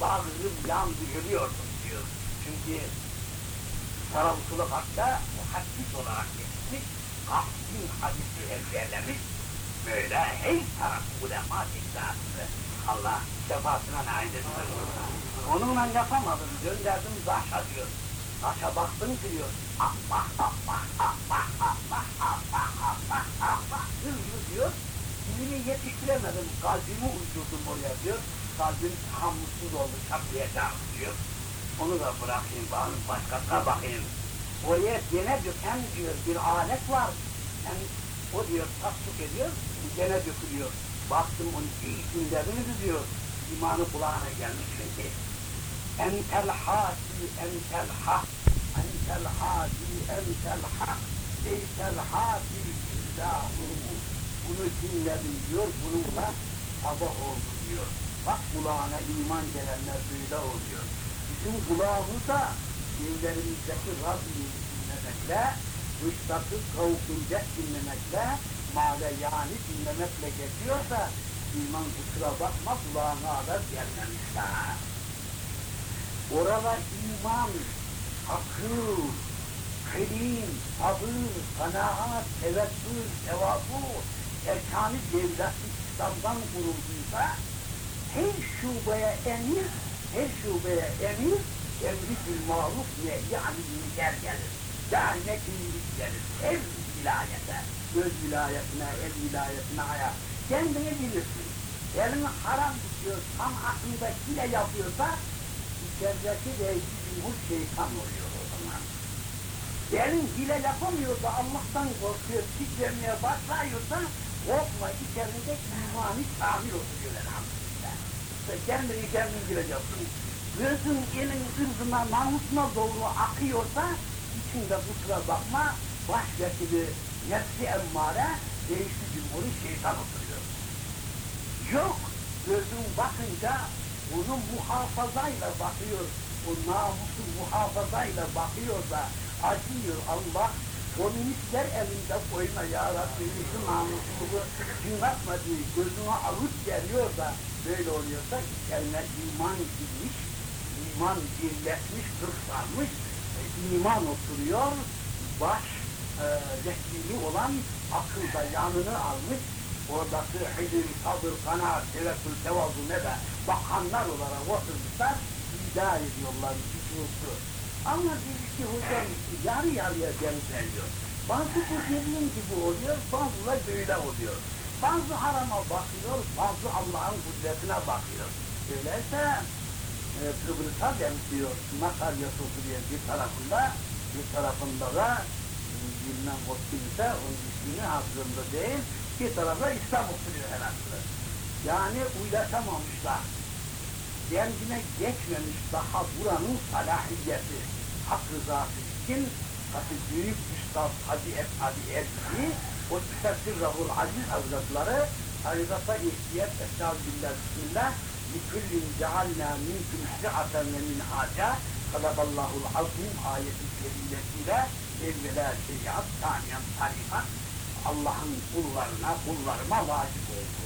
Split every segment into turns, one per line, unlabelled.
bağrım yandı görüyordum diyor. Çünkü Sarabutuluk hatta muhaddis olarak geçmiş, Ahsin hadisi ezberlemiş, böyle her taraf ulema diktatı. Allah şefaatine nail etsin. Onunla yapamadım, gönderdim Zaş'a diyor. Zaş'a baktım diyor, ah bah ah bah ah bah ah bah ah bah ah bah ah bah hızlı diyor. Dilimi yetiştiremedim, kalbimi uydurdum oraya diyor. Kalbim tahammülsüz oldu, çatlayacağım diyor. Onu da bırakayım, bakın başkasına bakayım. Oraya gene döken diyor bir alet var. Yani o diyor tasdik ediyor, gene dökülüyor. Baktım onun iyi günlerini diyor, imanı kulağına gelmiş çünkü. Entel hasi, entel hak, entel hasi, entel hak, leysel hasi illahu. Bunu dinledim diyor, bununla sabah oldu diyor. Bak kulağına iman gelenler böyle oluyor. Bizim kulağımıza evlerimizdeki Rabbi'yi dinlemekle, dıştaki kavkulcet dinlemekle, male yani dinlemekle geçiyorsa, iman kusura bakma kulağına da gelmemiş. Orada iman, akıl, kelim, sabır, kanaat, tevekkül, tevazu, erkan-ı devlet-i İslam'dan kurulduysa, her şubeye emir, her şubeye emir, emri bil maruf nehyi anil münker gelir. Yani kimlik gelir. Her vilayete, göz vilayetine, el vilayetine aya. Kendini bilirsin. Elini haram tutuyor, tam aklındakiyle yapıyorsa, içerideki de cumhur şeytan oluyor o zaman. Elin hile yapamıyorsa, Allah'tan korkuyor, titremeye başlıyorsa, korkma içerisinde imani tamir oturuyor elhamdülillah. İşte kendini kendin gireceksin. Gözün elin ırzına, namusuna doğru akıyorsa, içinde kusura bakma, başvekili nefsi emmare, değişti cumhuri şeytan oturuyor. Yok, gözün bakınca onu muhafazayla bakıyor, o namusu muhafazayla bakıyor da acıyor Allah, komünistler elinde koyma ya Rabbi, namusumuzu cınlatma diye gözüne alıp geliyor da böyle oluyorsa içerine iman girmiş, iman birleşmiş, kırsalmış, iman oturuyor, baş e, olan akılda yanını almış, oradaki hilim, sabır, kanaat, tevekkül, tevazu ne de bakanlar olarak oturmuşlar, iddia ediyorlar hususu. Ama birisi hocam yarı yarıya benzemiyor. Bazı bu dediğim gibi oluyor, bazı da böyle oluyor. Bazı harama bakıyor, bazı Allah'ın kudretine bakıyor. Öyleyse e, Kıbrıs'a benziyor. Makaryası oturuyor bir tarafında, bir tarafında da e, bilmem o kimse, onun ismini hatırımda değil, bir tarafta İslam oturuyor herhalde. Yani uylaşamamışlar. Kendine geçmemiş daha buranın salahiyeti, hak rızası için Hadi büyük üstad Hacı Esadi Erdi, o Tefsir-Rahul Aziz Hazretleri, tarikata ihtiyat Estağfirullah Bismillah, لِكُلِّنْ جَعَلْنَا مِنْكُمْ شِعَةً وَمِنْ حَاجَةً Sadakallahul azim ayeti kerimesiyle evvela şeriat, saniyen tarikat Allah'ın kullarına, kullarıma vacip oldu.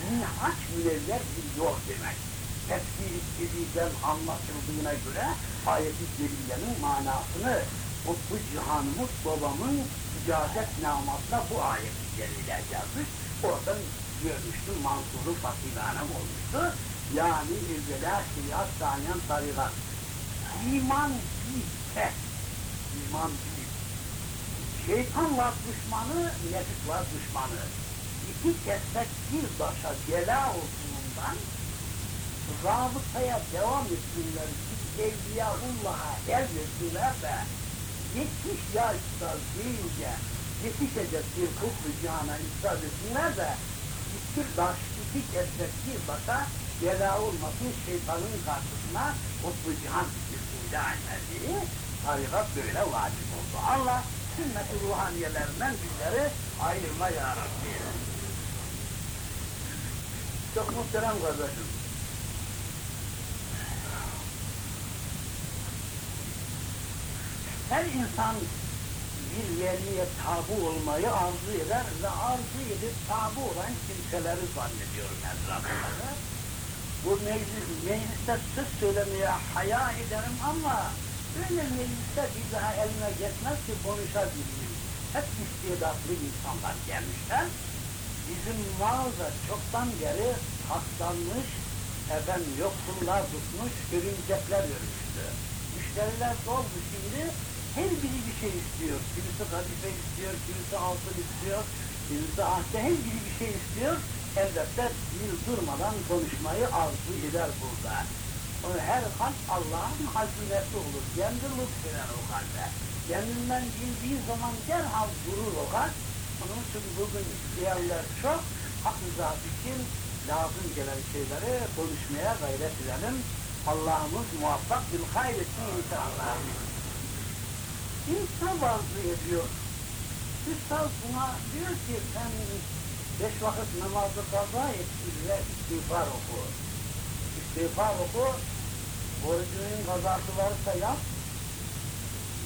Minhaç münevver bir yol demek. Tefsir istediğinden anlatıldığına göre ayeti kerimenin manasını Kutbu Cihanımız babamın icazet namasına bu ayeti kerime yazmış. Oradan görmüştüm Mansur'u Fatih'anım olmuştu. Yani evvela şeriat, saniyen tarikat. İman bir tek. İman bir. Şeytan var düşmanı, nefis var düşmanı. İki kesmek bir başa bela olduğundan rabıtaya devam etsinler, Evliyaullah'a el versinler de yetmiş yaşta deyince yetişecek bir kutlu cihana iftar etsinler de iki baş, iki kesmek bir başa bela olmasın şeytanın karşısına kutlu cihan fikirsiyle aynediği tarikat böyle vacip oldu. Allah sünnet-i ruhaniyelerinden bizleri ayırma ya Rabbi. Çok muhterem kardeşim. Her insan bir veliye tabu olmayı arzu eder ve arzu edip tabu olan kimseleri zannediyorum etrafında.
bu meclis, mecliste söz söylemeye haya ederim ama böyle mecliste bir daha elime geçmez ki konuşabileyim. Hep istidatlı insanlar gelmişler. Bizim mağaza çoktan beri hastalanmış, efendim yoksullar tutmuş, örümcekler örmüştü. Müşteriler doldu şimdi, her biri bir şey istiyor. Kimisi kadife istiyor, kimisi altın istiyor, kimisi ahde, her biri bir şey istiyor. Elbette bir durmadan konuşmayı arzu eder burada. O her kalp Allah'ın hazinesi olur. Kendi lütfeder o kalbe. Kendinden bildiği zaman derhal durur o kalp. Onun için bugün isteyenler çok, hak rızası için lazım gelen şeyleri konuşmaya gayret edelim. Allah'ımız muvaffak bil hayretsin inşallah. İnsan arzu ediyor. Üstad buna diyor ki sen beş vakit namazı kaza et ve istiğfar oku. İstiğfar oku, borcunun kazası varsa yap,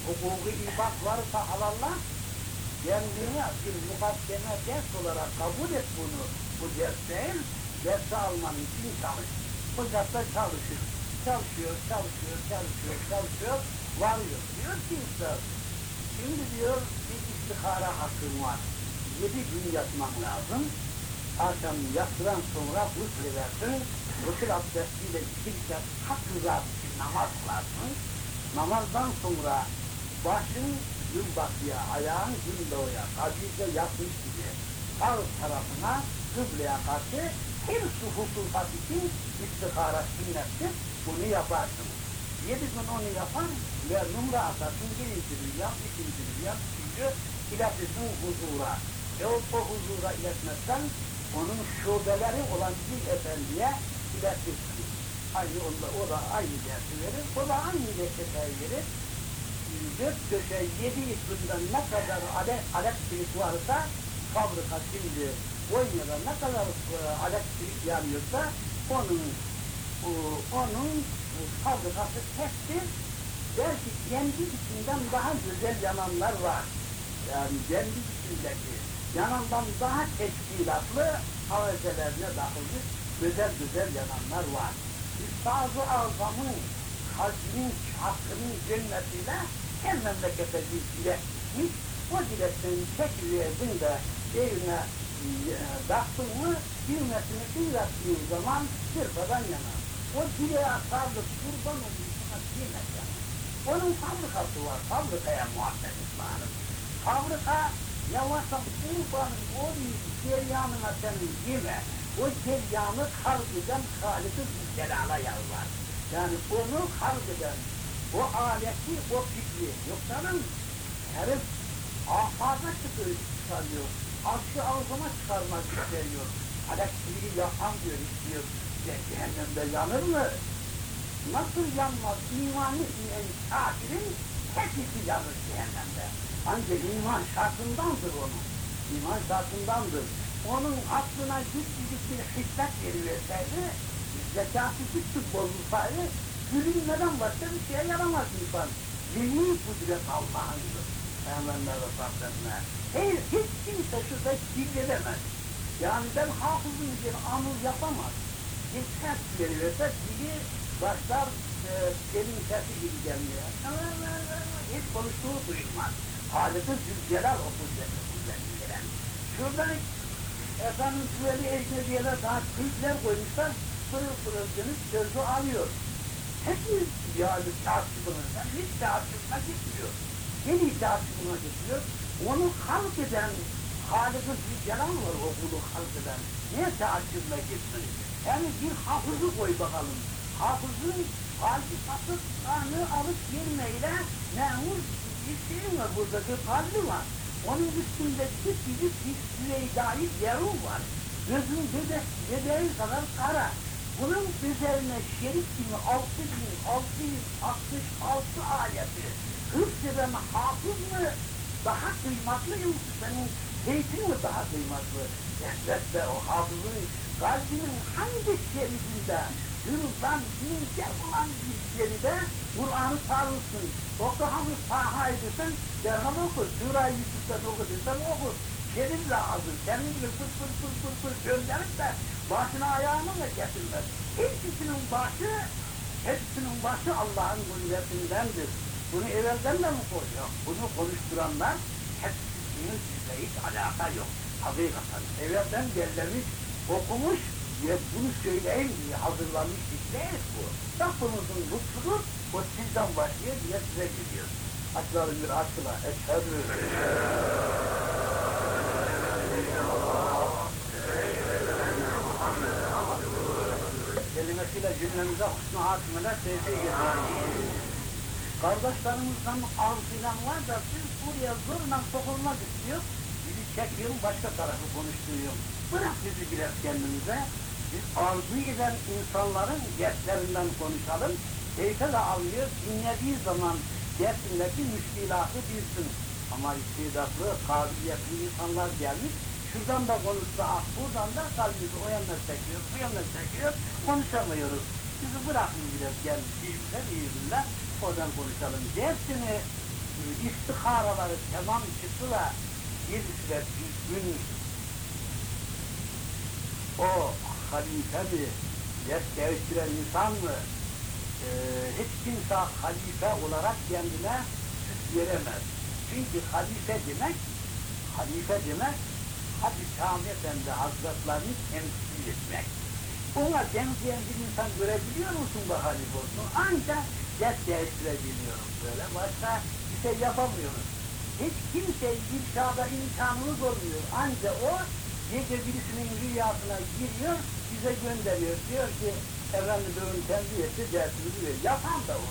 hukuku ibak varsa halalla, kendini bir mukaddeme ders olarak kabul et bunu. Bu ders değil, dersi alman için çalış. Ocakta çalışır. Çalışıyor, çalışıyor, çalışıyor, çalışıyor, varıyor. Diyor ki üstad, şimdi diyor bir istihara hakkın var. Yedi gün yatman lazım. Akşam yatıran sonra gusül edersin. Gusül abdestiyle iki rekat hak rızası namaz kılarsın. Namazdan sonra başın gün batıya, ayağın gün doğuya, kabirde yatmış gibi sağ tarafına kıbleye karşı her su husukat için istihara sünnettir. Bunu yaparsın. Yedi gün onu yapan ve numara atarsın. Birinci gün yap, ikinci gün yap, üçüncü iletirsin huzura. Ve o, o huzura iletmezsen onun şubeleri olan bir efendiye iletirsin. Aynı onda, o da aynı dersi verir, o da aynı reçeteyi verir. Dört köşe yedi ikliminden ne kadar adet, elektrik varsa fabrika şimdi Konya'da ne kadar e, elektrik yanıyorsa onun onun e, fabrikası tektir. Belki kendi içinden daha güzel yananlar var. Yani kendi içindeki yanandan daha teşkilatlı havazelerine dahildir. Güzel güzel yananlar var. Üstaz-ı Azam'ın kalbinin hakkının cennetiyle her memlekete bir dilek. O dilekten çekiverdin de evine e, baktın mı düğmesini düğrettiğin zaman sırfadan yanar. O dileğe sarılıp kurban olmuşuna kıymet yanar. Onun fabrikası var, fabrikaya muhabbet ısmarım. Fabrika yavaşça kurbanın o ceryanına senin yeme. O ceryanı harp eden Halik-i Zülcelal'a yalvar. Yani onu harp eden, o aleti, o fikri, yoksa herif çıkıyor, çıkarıyor. Arşı ağzına çıkarmak istiyor. Elektriği yakan diyor, istiyor. Cehennemde yanır mı? Nasıl yanmaz? İmanı ineyen kafirin hepsi yanır cehennemde. Ancak iman şartındandır onun. İman şartındandır. Onun aklına güçlü bir hikmet veriverseydi, zekatı küçük bozulsaydı, gülünmeden başka bir şeye yaramaz insan. Zihni kudret Allah'ındır. Peygamber ve Sahdetine. Hayır, hiç kimse şurada kirledemez. Yani ben hafızım diye anıl yapamaz. Ses veriyorsa dili başlar e, elin sesi gibi gelmeye. Hiç konuştuğu duyulmaz. Halid-i Zülcelal o kudreti kudretinden. Şuradan efendim süveli ecnebiyeler daha kültler koymuşlar. Pırıl pırıl dönüp sözü alıyor. Hepimiz yani tartışmalarından hiç tartışma gitmiyor. Yeni tartışma getiriyor. Onu halk eden Halik-i Zülcelal var o kulu halk eden. Niye tartışma gitsin? Yani bir hafızı koy bakalım. Hafızın hadisatı kanı alıp girmeyle memur bir şey var burada bir kalbi var. Onun üstünde küçük bir süreydai deru var. Gözün bebe, bebeği kadar kara. Bunun üzerine şerif gibi 6666 ayeti hıfzeden hafız mı daha kıymetli yoksa senin zeytin mi daha kıymetli? Elbette o hafızın kalbinin hangi şerifinde Yunus'tan bince olan bir de Kur'an'ı sarılsın. Yoksa hafız saha edersen derhal okur. Sura-i Yusuf'tan okuduysan okur. Senin lazım. Gibi fır fır fır fır fır gönderip de Başına ayağını da getirmez. Hepsinin başı, hepsinin başı Allah'ın kudretindendir. Bunu evvelden de mi koyuyor? Bunu konuşturanlar hepsinin sizle hiç alaka yok. Hakikaten evvelden derlemiş, okumuş ve bunu söyleyeyim diye hazırlanmış bir şey bu. Lafımızın lütfudur, o sizden başlıyor diye size geliyor. Açılalım bir aşkla. Eşhedü. kelimesiyle cümlemize husnu hatimeler tevfik ediyoruz. Kardeşlerimizden arzuyla var da siz buraya zorla sokulmak istiyor. Bizi çekiyor, başka tarafı konuşturuyor. Bırak bizi biraz kendimize. Biz arzu eden insanların dertlerinden konuşalım. Keyfe de alıyor, dinlediği zaman dersindeki müşkilatı bilsin. Ama istidatlı, kabiliyetli insanlar gelmiş, şuradan da konuşsa, ah, buradan da kalbimizi o yana çekiyor, bu yana çekiyor, konuşamıyoruz. Bizi bırakın biraz gel, birbirine oradan konuşalım. Dersini, e, istiharaları tamam çıktı da, birisi de düzgün, o halife mi, ders değiştiren insan mı, e, hiç kimse halife olarak kendine süt veremez. Çünkü halife demek, halife demek, Hadi Sami Efendi Hazretlerini temsil etmek. Ona benzeyen bir insan görebiliyor musun bu halife olsun? Ancak ders değiştirebiliyoruz böyle. Başka bir şey yapamıyoruz. Hiç kimseye irşada imkanımız olmuyor. Ancak o gece birisinin rüyasına giriyor, bize gönderiyor. Diyor ki, efendim bugün tembih etti, dersini diyor. Yapan da o.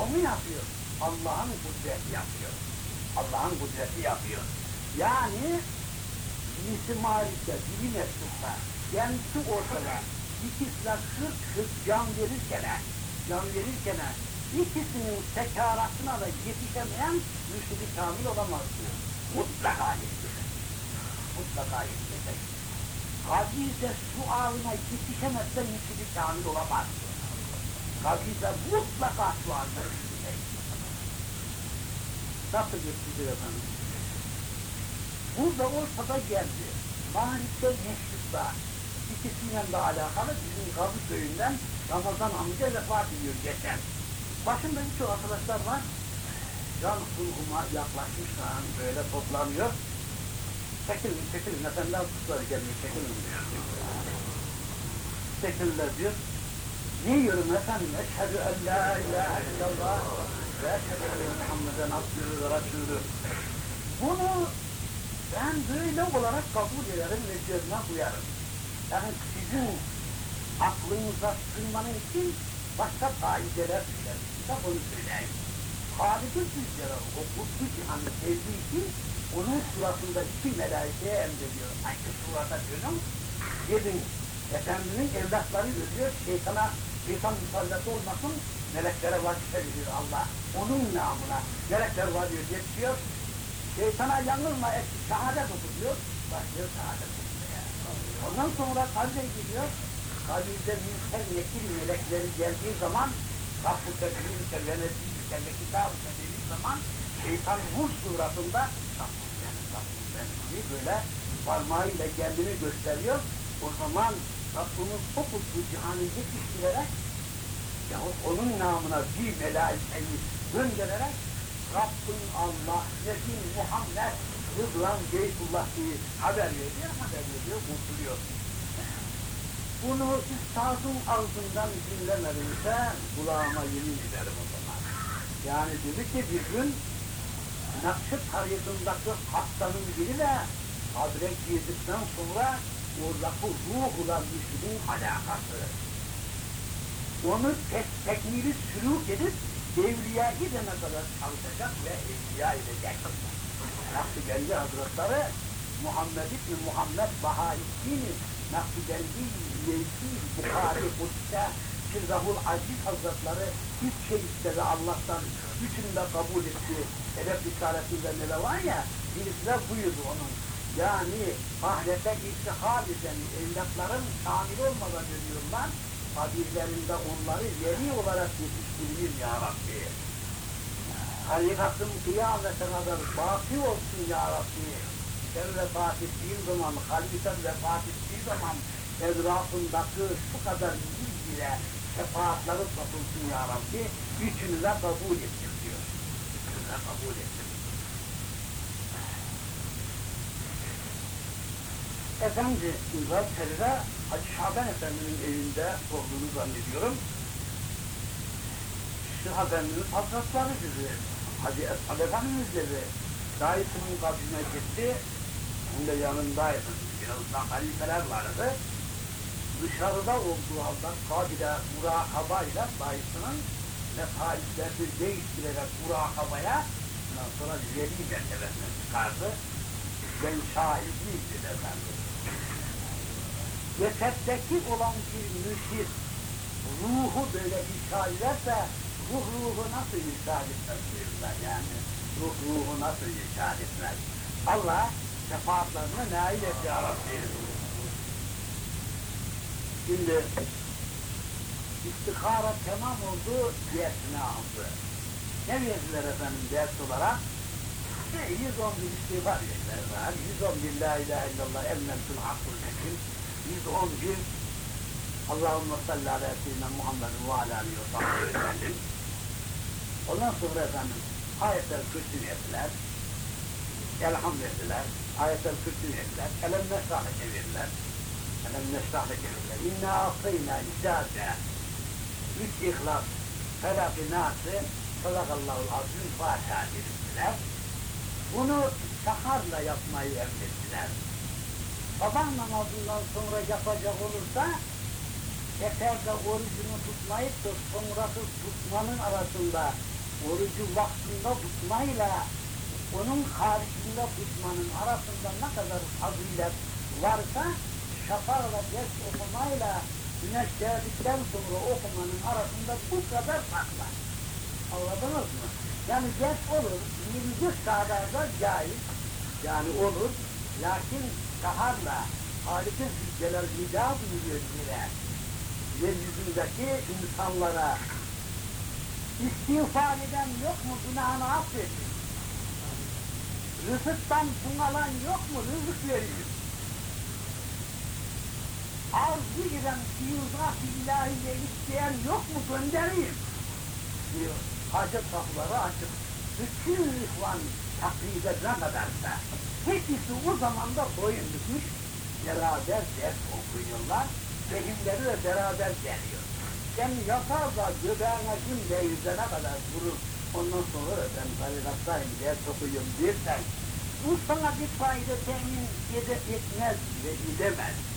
O mu yapıyor? Allah'ın kudreti yapıyor. Allah'ın kudreti yapıyor. Yani birisi marifte, biri meslukta, kendisi ortada, ikisine kırk kırk can verirken, can verirken, ikisinin sekaratına da yetişemeyen mürşidi kamil olamaz diyor. Mutlaka yetişecek. Mutlaka yetişecek. Kabirde sualına yetişemezse mürşidi kamil olamaz diyor. Kabirde mutlaka sualına yetişecek. Nasıl yetişecek efendim? Burada ortada geldi. Marifte meşrutla. İkisiyle de alakalı bizim Gazı köyünden Ramazan amca vefat ediyor geçen. Başında birçok arkadaşlar var. Can kulhuma yaklaşmışlar böyle toplanıyor. Çekilin çekilin efendiler kutları gelmiyor çekilin diyor. Çekilirler diyor. Ne yiyorum efendim? Eşhedü en la ilahe illallah ve eşhedü enne Muhammeden abdühü ve rasulü. Bunu ben böyle olarak kabul ederim ve gözüme koyarım. Yani sizin aklınıza sığmanın için başka faideler söylerim. Size bunu söyleyeyim. Halid-i Zülcelal o kutlu cihanı sevdiği için onun suratında iki melaikeye emrediyor. Aynı surata dönün. Gidin Efendinin evlatları ölüyor. Şeytana, şeytan musallat olmasın. Meleklere vazife veriyor Allah. Onun namına. Melekler varıyor, geçiyor. Şeytana yanılma et, şehadet okuyor, başlıyor şehadet okumaya. Ondan sonra kabre gidiyor, kabirde mülker nekil melekleri geldiği zaman, Rabbü tekbirüke ve nebiyüke ve kitabüke dediği zaman, şeytan vur suratında, Rabbim benim diye böyle parmağıyla kendini gösteriyor. O zaman Rabbimiz o kutlu cihanı yetiştirerek, yahut onun namına bir melaikeyi göndererek, Rabbin Allah, Nebi Muhammed, Rıdvan Beytullah diye haber veriyor, haber veriyor, kurtuluyor. Bunu üstadın ağzından dinlemedimse kulağıma yemin ederim o zaman. Yani dedi ki bir gün Nakşi tarihindeki hastanın biri de kabre girdikten sonra oradaki ruhla müşriğin alakası. Onu tek, tekmili sülük edip evliya gidene kadar çalışacak ve evliya edecek. Nakşibendi Hazretleri Muhammed İbni Muhammed Bahaüddin Nakşibendi Leysi Bukhari Kudüs'te Şirzahul Aziz Hazretleri üç şey istedi Allah'tan üçünü de kabul etti. Edep Risalesi'nde ne var ya birisi de buyurdu onun. Yani ahirete irtihal eden evlatların kamil olmadan ölüyorlar kabirlerinde onları veli olarak yetiştireyim ya Rabbi. Halifasım kıyamete kadar baki olsun ya Rabbi. Sen vefat ettiğin zaman, halifen vefat ettiği zaman etrafındaki şu kadar bile şefaatleri satılsın ya Rabbi, üçünü de kabul ettim diyor. Üçünü de kabul ettim. Efendi Zafer'de Hacı Şaban Efendi'nin evinde olduğunu zannediyorum. Şeyh Efendi'nin hazretleri dedi, Hacı Esad Efendimiz dedi, dayısının kabrine gitti, onun da yanındaydı, biraz da halifeler vardı. Dışarıda olduğu halde kabile murakabayla dayısının mesaislerini değiştirerek murakabaya, ondan sonra veli mertebesine çıkardı. Ben şahitliğim dedi efendim. Cesetteki olan bir müşir, ruhu böyle inşa ederse, ruh ruhu nasıl inşa etmez yani. Ruh ruhu nasıl inşa etmez. Allah şefaatlerine nail et ya Rabbi. Şimdi istihara tamam oldu, dersini aldı. Ne verdiler efendim ders olarak? İşte 111 istiğfar verdiler. var. 111 la ilahe illallah emmemtül hakkul hakim. 111 Allahümme salli ala seyyidina Muhammed ve ala aleyhi ve sellem. Ondan sonra efendim ayetler kürsün ettiler. Elham verdiler. Ayetler kürsün ettiler. Elem neşrahı çevirdiler. Elem neşrahı çevirdiler. İnna asıyna icazı. Üç ihlas. Felak-ı nası. Sadakallahu azim Fatiha dediler. Bunu saharla yapmayı emrettiler. Sabah namazından sonra yapacak olursa seferde orucunu tutmayıp da sonrası tutmanın arasında orucu vaktinde tutmayla onun haricinde tutmanın arasında ne kadar fazilet varsa şafakla ders okumayla güneş geldikten sonra okumanın arasında bu kadar fark var. Anladınız mı? Yani ders olur, 24 saatlerde caiz, yani olur, lakin saharla Halik'in zülceler nida buyuruyor yine. Yeryüzündeki insanlara istiğfar eden yok mu günahını affedin? Rızıktan bunalan yok mu rızık verin? Arzu eden fiyuzat ilahiye isteyen yok mu göndereyim? diyor. Hacet kapıları açık. Bütün ihvan taklide ne kadarsa hepsi o zamanda boyun bükmüş, beraber ders okuyorlar, fehimleri de beraber geliyor. Sen yatar da göbeğine gün değircene kadar vurur, ondan sonra da ben tarikattayım, ders okuyayım dersen, bu sana bir fayda temin ede, etmez ve edemez.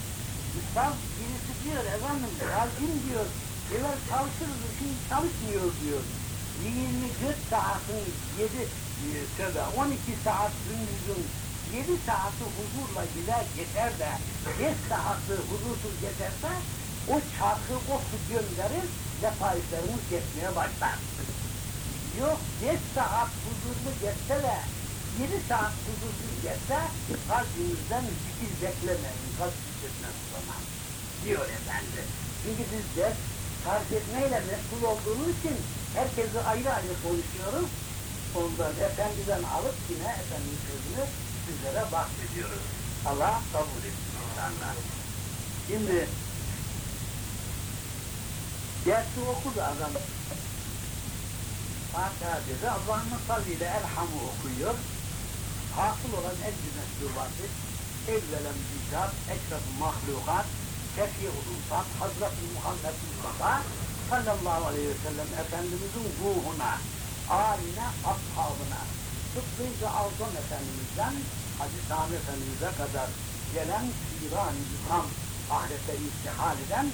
Üstad birisi diyor, efendim, razim diyor, evvel çalışırız, şimdi çalışmıyor diyor. 24 saatin 7, tövbe 12 saat gündüzün 7 saati huzurla gider geçer de 5 saati huzursuz geçerse o çarkı o su gönderir lefaiflerimiz geçmeye başlar. Yok 5 saat huzurlu geçse de 7 saat huzursuz geçse kalbimizden zikir beklemeyin, kalp zikretmez o zaman diyor efendi. Çünkü biz ders fark etmeyle mesul olduğumuz için herkesi ayrı ayrı konuşuyoruz. Ondan efendiden alıp yine efendinin sözünü sizlere bahsediyoruz. Allah kabul etsin insanlar. Şimdi dersi okudu adam. Fatiha dedi, Allah'ın salliyle elhamı okuyor. Hasıl olan ecri meslubatı, evvelen bizzat, ekrem mahlukat, Şefi-ul Zat, Hazreti Muhammed Mustafa sallallahu aleyhi ve sellem Efendimizin ruhuna, aline, ashabına, Sıddık-ı Azam Efendimiz'den Hacı Sami Efendimiz'e kadar gelen İran-ı İzam, ahirete istihal eden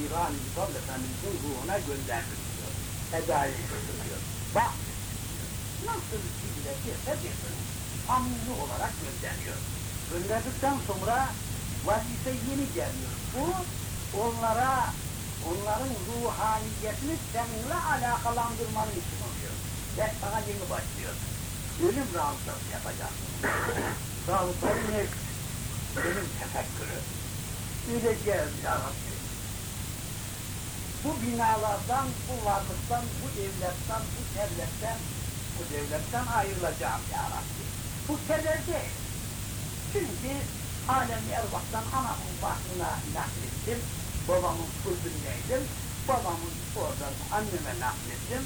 İran-ı İzam Efendimiz'in ruhuna gönderdim diyor. Eda'yı götürüyor. Bak. Nasıl bile girse girsin. Amni olarak gönderiyor. Gönderdikten sonra vazife yeni geliyor. Bu onlara, onların ruhaniyetini seninle alakalandırmanın için oluyor. Ders sana yeni başlıyor. Ölüm rahatsız yapacaksın. Rahatsız ne? Ölüm tefekkürü. Öleceğiz ya Rabbi. Bu binalardan, bu varlıktan, bu evletten, bu devletten, bu devletten ayrılacağım ya Rabbi. Bu keder değil. Çünkü alem ervahtan anamın bahtına naklettim. Babamın kurbündeydim. Babamın oradan anneme naklettim.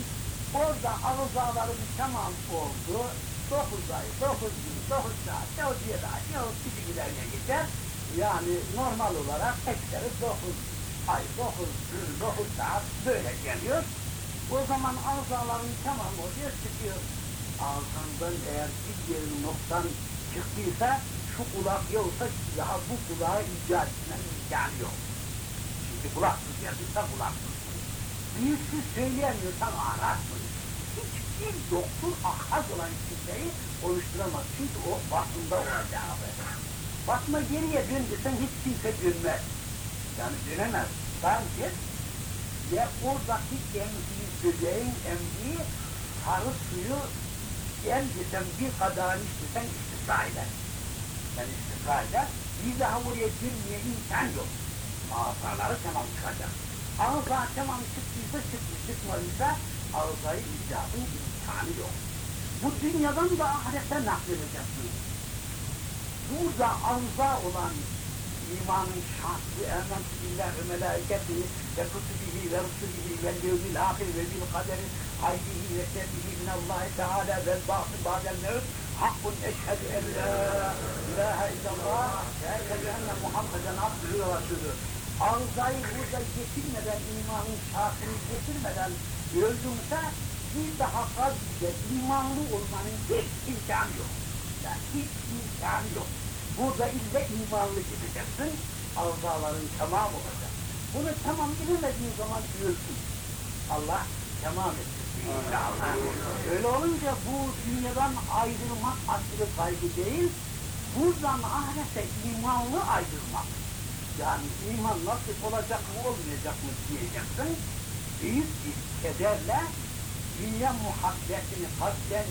Orada arızalarım tamam oldu. Dokuz ay, dokuz gün, dokuz saat, diye daha, ne o küçük giderine geçer. Yani normal olarak ekseri dokuz ay, dokuz gün, dokuz saat böyle geliyor. O zaman arızaların tamam oluyor, çıkıyor. Ağzından eğer bir yerin noktan çıktıysa, şu kulak yoksa daha bu kulağı icat etmenin imkanı yok. Şimdi kulaksız geldiyse kulaksız. Birisi söyleyemiyorsan ağlarsın. Hiçbir doktor ahaz olan kimseyi oluşturamaz. Çünkü o basında olacağı. Basma geriye dön desen hiç kimse dönmez. Yani dönemez. Sadece ya oradaki emdiği böceğin emdiği sarı suyu en desem bir kadar içtisen istisna eder. Yani istisna eder. Daha oraya girmeye imkan yok. Ağızları tamam çıkacak. Ağızlar tamam çıktıysa çıkmış, çıkmadıysa ağızları icabın imkanı yok. Bu dünyadan da ahirete nakledeceksin. Burada ağızda olan imanın şahsı, ementü billah ve melaiketihi ve kutubihi ve rusulihi ve levmil ahir ve bil kaderi hayrihi ve şerrihi minallahi teala ve ba'sı ba'del mevt hakkun eşhedü en la ilahe illallah ve eşhedü enne Muhammeden abdühü ve rasulü. Ağzayı burada getirmeden, imanın şahsını getirmeden öldümse bir daha kalbide imanlı olmanın hiç imkanı yok. Yani hiç imkanı yok. Burada ille imanlı gideceksin, azaların tamam olacak. Bunu tamam bilemediğin zaman diyorsun. Allah tamam etsin. İnşallah. Öyle olunca bu dünyadan ayrılmak aşırı kaygı değil, buradan ahirete imanlı ayrılmak. Yani iman nasıl olacak mı olmayacak mı diyeceksin. Büyük bir kederle dünya muhabbetini kasten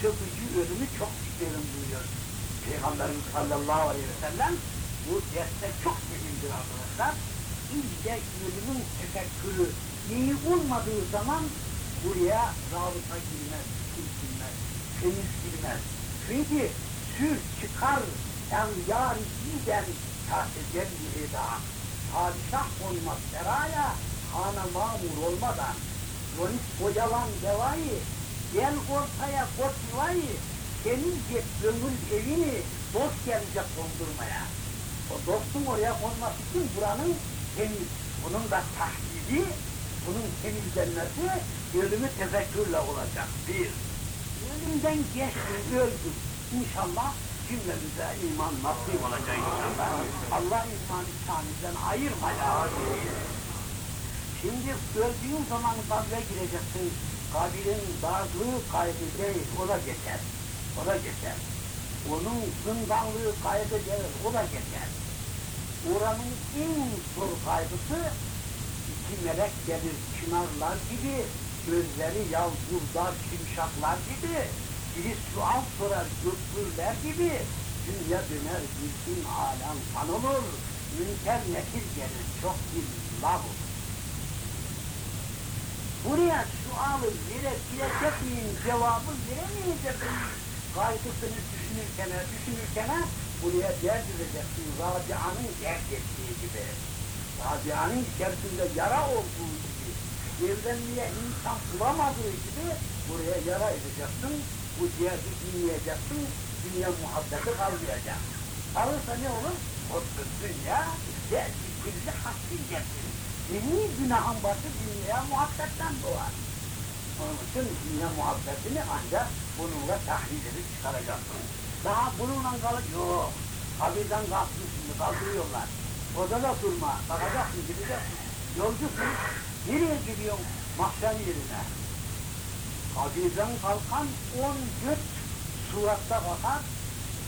sıkıcı ölümü çok isterim buyuruyor. Peygamberimiz sallallahu aleyhi ve sellem bu derste çok mühimdir arkadaşlar. İyice ölümün tefekkürü iyi olmadığı zaman buraya rabıta girmez, kim girmez, temiz girmez. Çünkü sür çıkar emyar giden tahsecelli eda. Padişah olmaz seraya, hana mamur olmadan, Yonis kocalan devayı, gel ortaya koç yuvayı, senin gönül evini dost gelecek kondurmaya. O dostun oraya konması için buranın temiz, bunun da tahdidi, bunun temizlenmesi ölümü tefekkürle olacak. Bir, ölümden geçtin, öldün. İnşallah cümlemize iman nasip olacak inşallah. Allah iman İslam'dan ayırmayacak. Şimdi öldüğün zaman kabre gireceksin. Kabrin darlığı kaybı o da geçer. O da geçer. Onun zindanlığı kaybı değil, o da geçer. Oranın en zor kaybısı iki melek gelir çınarlar gibi, gözleri yavrular, şimşaklar gibi, biri sual sorar gürtürler gibi, dünya döner bir gün alem kan olur, münker nekir gelir çok bir lav olur. Buraya sualı verebilecek miyim, cevabı veremeyecek miyim? Kaygısını düşünürken, düşünürken buraya dert edeceksin, Rabia'nın dert ettiği gibi. Rabia'nın içerisinde yara olduğu gibi, evlenmeye insan bulamadığı gibi buraya yara edeceksin, bu derdi dinleyeceksin, dünya muhabbeti kalmayacak. Kalırsa ne olur? Mutlu dünya, derdi kirli hakkın getirir. Senin günahın başı dünya muhabbetten doğar. Onun için dünya muhabbetini ancak bununla tahlil edip çıkaracaksın. Daha bununla kalıp, yok, kabirden kalktın şimdi, kaldırıyorlar. Orada da durma, bakacaksın, gideceksin. Yolcusun, nereye gidiyorsun? Mahzen yerine. Kabirden kalkan on göt suratta bakar,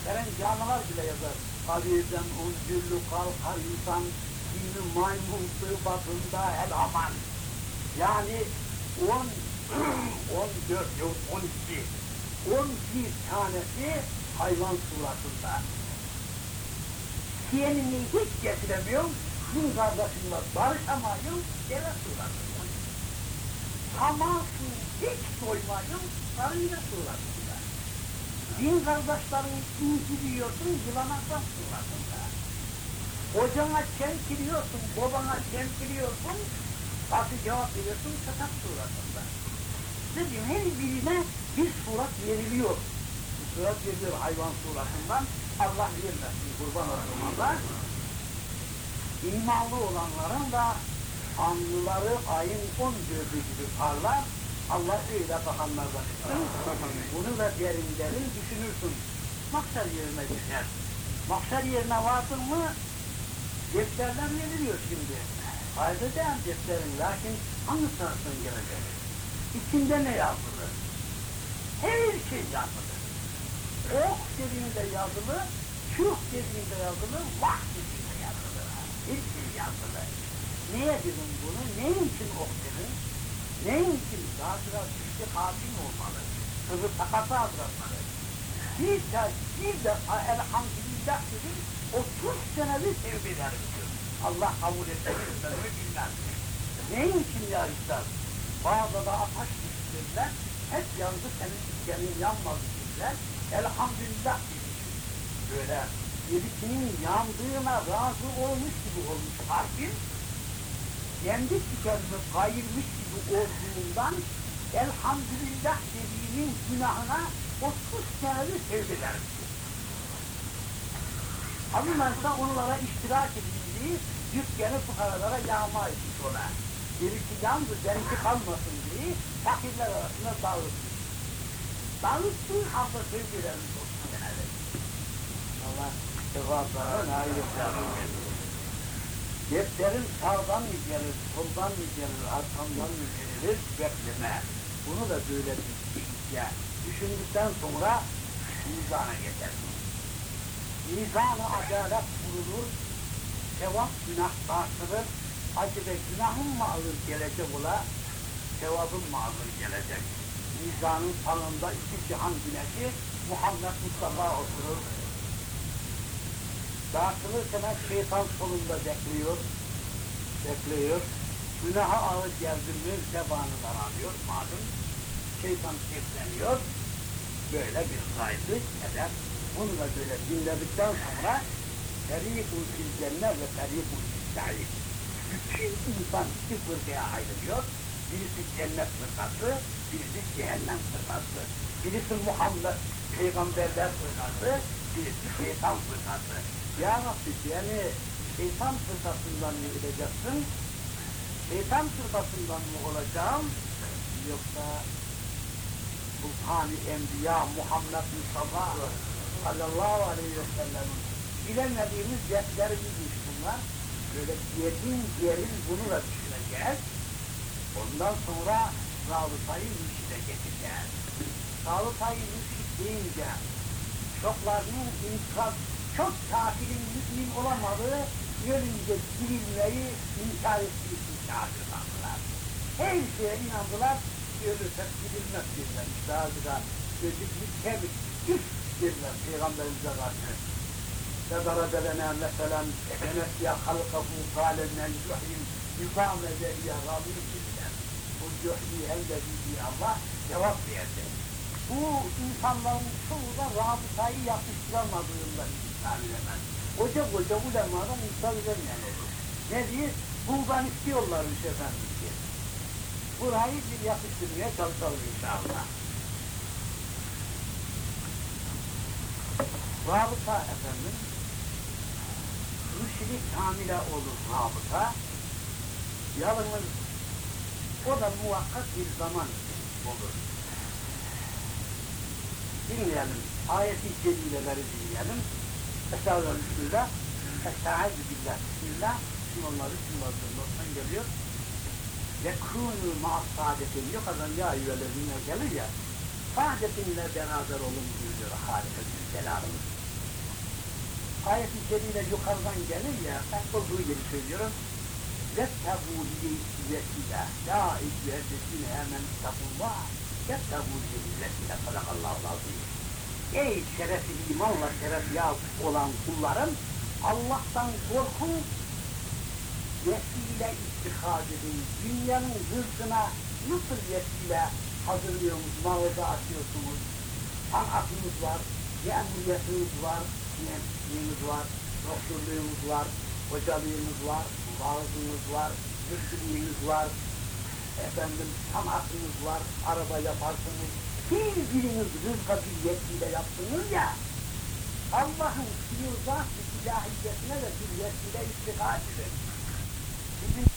veren canlılar bile yazar. Kabirden on güllü kalkar insan, kimi maymun sıfatında el aman. Yani on, on dört yok, on iki. On bir tanesi hayvan suratında. Siyenini hiç getiremiyorum, din kardeşimle barışamayım, deve suratında. Hamasın hiç doymayım, karıyla suratında. Din kardeşlerini inciliyorsun yılana bak suratında. Hocana çemkiriyorsun, babana çemkiriyorsun, Batı cevap veriyorsun sakat suratında. Ne diyeyim her birine bir surat veriliyor. Bir surat veriliyor hayvan suratından. Allah vermesin kurban olsun Allah. İmanlı olanların da alnıları ayın on dördü gibi parlar. Allah öyle bakanlardan. Bunu da derin derin düşünürsün. Mahşer yerine düşer. Mahşer yerine vardın mı defterler veriliyor şimdi. Kaydedeceğim defterin lakin hangi taraftan gelecek? İçinde ne yazılı? Her şey yazılı. Ok dediğinde yazılı, çuh dediğinde yazılı, vah dediğinde yazılı. Her şey yazılı. Niye dedim bunu? Ne için ok dedim? Ne için? Daha biraz düştü katil olmalı. Kızı takası hazırlatmalı. Bir de, bir de elhamdülillah dedim, 30 senelik diyor. Allah kabul etmez bilmem. Ne için ya İslam? Bazı da ateş düştüler, hep yandı senin dükkanın yanmadı dediler. Elhamdülillah demişim. Böyle birikinin yandığına razı olmuş gibi olmuş harfin, kendi tükenini kayırmış gibi olduğundan elhamdülillah dediğinin günahına 30 senelik tevbe ederim. Alınırsa onlara iştirak edildiği dükkanı fukaralara yağma etmiş ona. Birisi yandı, benimki kalmasın diye fakirler arasında halde tevbe ederim 30 senelik. Allah cevaplara nail etsin. Defterin sağdan mı gelir, soldan mı gelir, arkamdan mı gelir bekleme. Bunu da böyle ya, düşündükten sonra mizana geçersin. Mizan-ı adalet kurulur, sevap günah tartılır. Acaba günahın mı ağır gelecek ola, sevabın mı ağır gelecek? Mizanın salonunda iki cihan güneşi Muhammed Mustafa oturur. Dağıtılırken şeytan solunda bekliyor, bekliyor. Günaha ağır geldi mi zebanı daralıyor malum. Şeytan kefleniyor. Böyle bir saygı eder. Bunu da böyle dinledikten sonra Ferikul fil cennet ve ferikul fil. Bütün insan iki fırkaya ayrılıyor. Birisi cennet fırkası, birisi cehennem fırkası. Birisi Muhammed peygamberler fırkası, birisi şeytan fırkası. Ya Rabbi yani şeytan fırkasından mı gideceksin? Şeytan fırkasından mı olacağım? Yoksa Sultan-ı Enbiya Muhammed Mustafa sallallahu aleyhi ve sellem'in bilemediğimiz dertlerimizmiş bunlar. Böyle yerin bunu da düşüneceğiz. Ondan sonra Rabıtayı müşide geçeceğiz. Rabıtayı müşid deyince çoklarının inkar, çok kafirin mümin olamadığı yönünce dirilmeyi inkar ettiği için sandılar. Her şeye inandılar, ölürsek gidilmez dediler. İşte azıcık gözlük kemik, üf dediler Peygamberimize karşı. فضرب لنا مثلا ونسي خلقه قال من يحيي نظام ذري رابط dediler. Bu yuhyi ellezi diye Allah cevap verdi. Bu insanların çoğu da rabıtayı yapıştıramadığından insan edemez. Koca koca ulemadan insan edemeyen olur. Ne diye? Buradan istiyorlarmış efendim diye. Burayı bir yapıştırmaya çalışalım inşallah. Rabıta efendim, rüşidi kamile olur rabıta. Yalnız o da muhakkak bir zaman olur. Dinleyelim, ayet-i celileleri dinleyelim. Estağfurullah, Bismillah. Estaizu billah, Bismillah. Şimdi onları şunlardır, nottan geliyor. Yekûnû ma'as saadetin yok adam ya üyelerine gelir ya. Saadetinle beraber olun buyuruyor Halik-i Zülcelal'ımız. Ayet-i Celile yukarıdan gelir ya, ben olduğu gibi söylüyorum. Yettebû liyettibâ, la iyyâdesine hemen ittebûllâh, yettebû liyettibâ, sadakallahu azim. Ey şerefli imanla şeref ya olan kullarım, Allah'tan korkun, vesile istihad edin. Dünyanın hırsına nasıl vesile hazırlıyorsunuz, mağaza açıyorsunuz, sanatınız var, memuriyetiniz var, mühendisliğiniz var, doktorluğunuz var, hocalığınız var, vaazınız var, müftülüğünüz var, efendim sanatınız var, araba yaparsınız. Her biriniz rızka bir yetkiyle yaptınız ya, Allah'ın siyuzat ilahiyetine ve bir yetkiyle istikad edin. Bizim